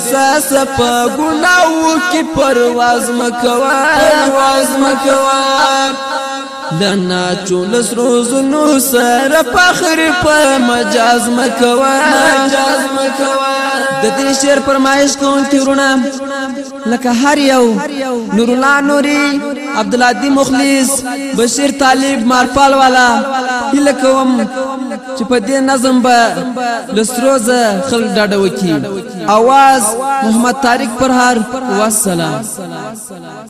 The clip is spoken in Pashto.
احساس په ګناو کې پرواز مکوا پرواز مکوا لنا چولس روزنو سر فخر په مجاز مکوا مجاز مکوا د دې شعر پرمایش کوم تیرونه لکه هر یو نور الله نوري عبد الله دی مخلص بشیر طالب مارپال والا هله کوم چې په دې نظم به لسروزه خل ډاډه وکي اواز محمد طارق پرهار والسلام